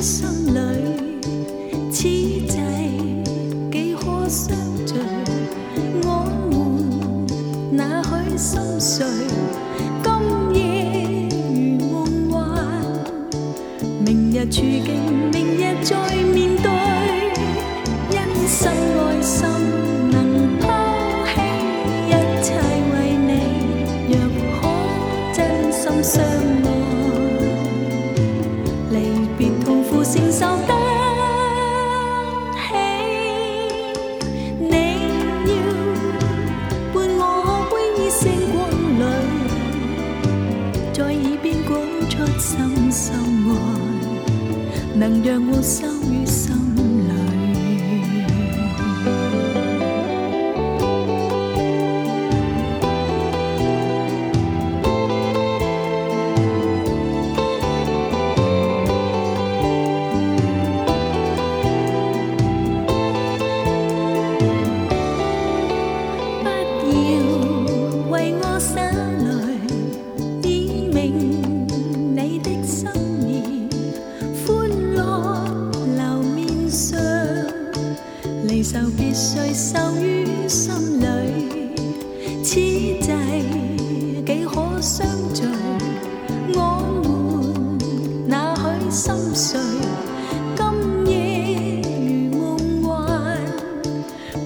心里此际，几可相聚？我们那许心碎？今夜如梦幻，明日处境，明日再面。承受得起，你要伴我偎于星光里，在耳边讲出深心爱，能让我收于心。离愁别绪收于心里，此际几可相聚？我们哪许心碎？今夜如梦幻，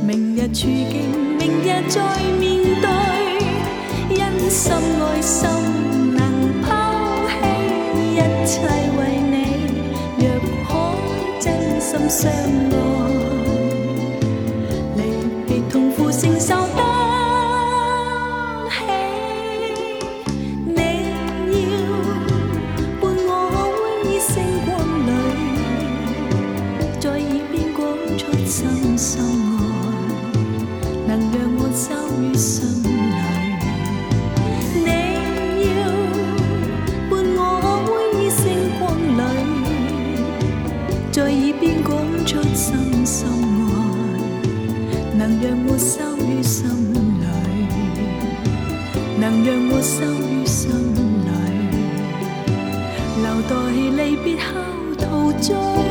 明日处境，明日再面对。因心爱心能抛弃一切为你，若可真心相爱。出深深爱，能让我收于心里。你要伴我偎星光里，在耳边讲出深深爱，能让我收于心里，能让我收于心里，留待离别后途中。